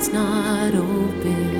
heart's not open.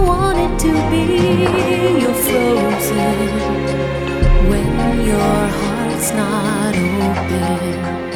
wanted to be. You're frozen when your heart's not open.